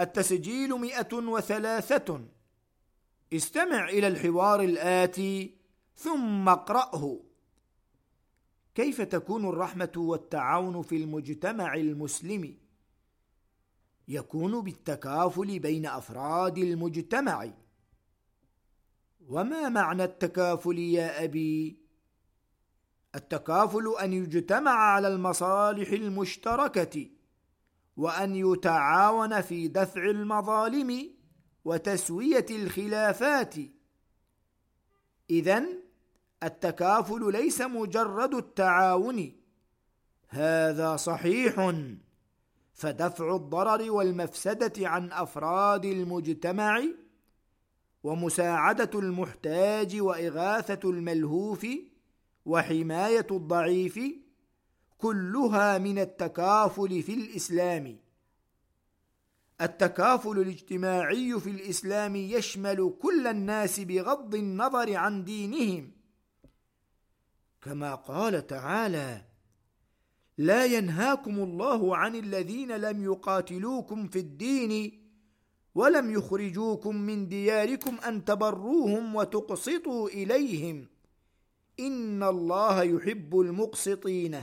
التسجيل مئة وثلاثة استمع إلى الحوار الآتي ثم اقرأه كيف تكون الرحمة والتعاون في المجتمع المسلم؟ يكون بالتكافل بين أفراد المجتمع وما معنى التكافل يا أبي؟ التكافل أن يجتمع على المصالح المشتركة وأن يتعاون في دفع المظالم وتسوية الخلافات. إذن التكافل ليس مجرد التعاون. هذا صحيح. فدفع الضرر والمفسدة عن أفراد المجتمع ومساعدة المحتاج وإغاثة الملهوف وحماية الضعيف كلها من التكافل في الإسلام. التكافل الاجتماعي في الإسلام يشمل كل الناس بغض النظر عن دينهم. كما قال تعالى لا ينهاكم الله عن الذين لم يقاتلوكم في الدين ولم يخرجوكم من دياركم أن تبروهم وتقسطوا إليهم. إن الله يحب المقسطين.